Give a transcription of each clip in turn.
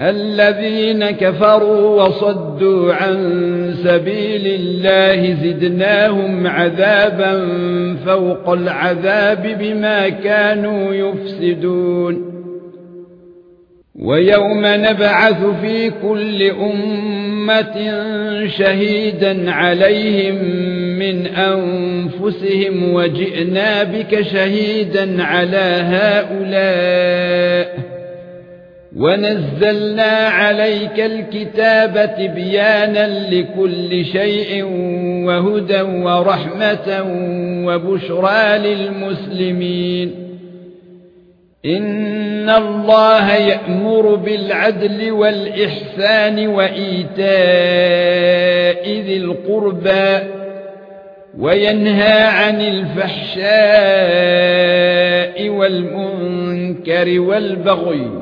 الذين كفروا وصدوا عن سبيل الله زدناهم عذابا فوق العذاب بما كانوا يفسدون. ويوم نبعث في كل أمة شهيدا عليهم من أنفسهم وجئنا بك شهيدا على هؤلاء ونزلنا عليك الكتاب تبيانا لكل شيء وهدى ورحمة وبشرى للمسلمين. إن الله يأمر بالعدل والإحسان وإيتاء ذي القربى وينهى عن الفحشاء والمنكر والبغي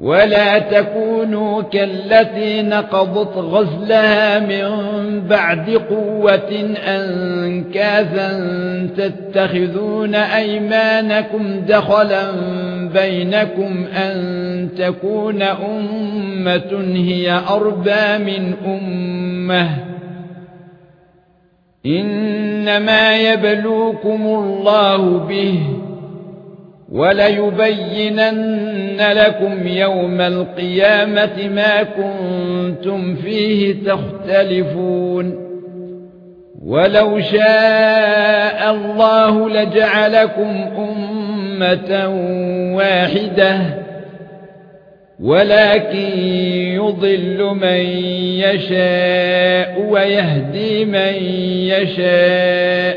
ولا تكونوا كالتي نقضت غزلها من بعد قوة أنكاثا تتخذون أيمانكم دخلا بينكم أن تكون أمة هي أربى من أمة. إنما يبلوكم الله به وليبينن لكم يوم القيامة ما كنتم فيه تختلفون. ولو شاء الله لجعلكم أمة واحدة ولكن يضل من يشاء ويهدي من يشاء.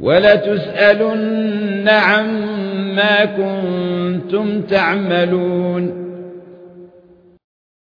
ولتسألن عما كنتم تعملون